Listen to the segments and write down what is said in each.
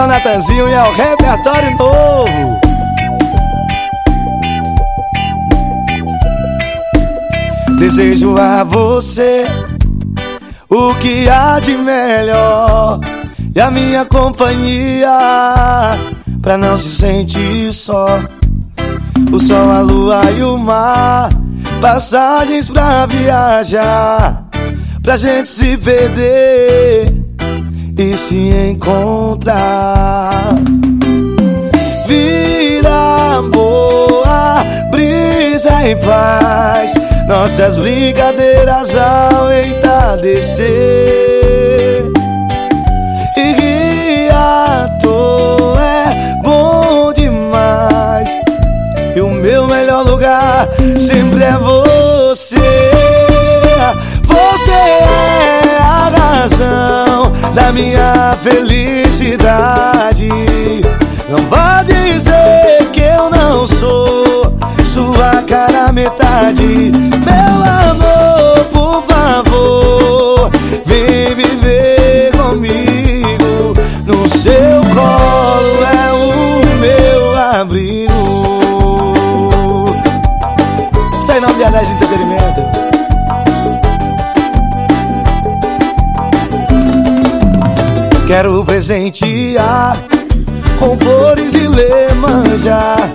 é o Natanzinho e é o repertório novo. Desejo a você o que há de melhor e a minha companhia pra não se sentir só. O sol, a lua e o mar, passagens pra viajar, pra gente se perder e se encontrar. Vida boa, brisa e paz, nossas brincadeiras ao entardecer. E toa é bom demais. E o meu melhor lugar sempre é. Você minha felicidade. Não vá dizer que eu não sou sua cara metade. Meu amor, por favor, vem viver comigo. No seu colo é o meu abrigo. Isso aí não é 10 entretenimento. Quero presentear com flores e lemanjar.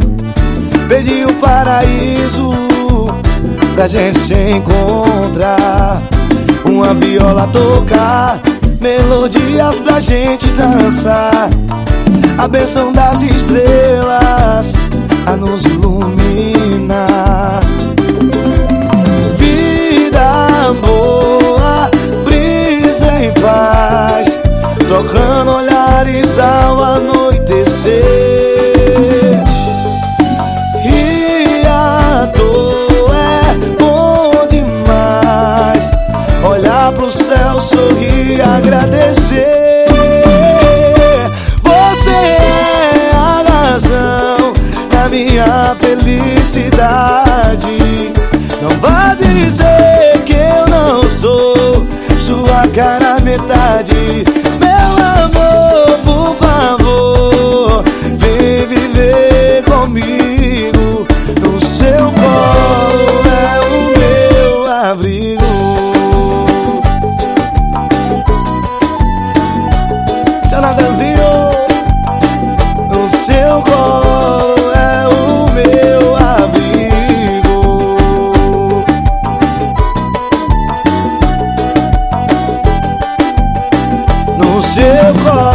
Pedir o paraíso pra gente se encontrar. Uma viola tocar, melodias pra gente dançar. A benção das estrelas a nos iluminar. Pro céu, sorrir e agradecer. Você é a razão da minha felicidade. Não vá dizer que eu não sou sua cara metade. No seu colo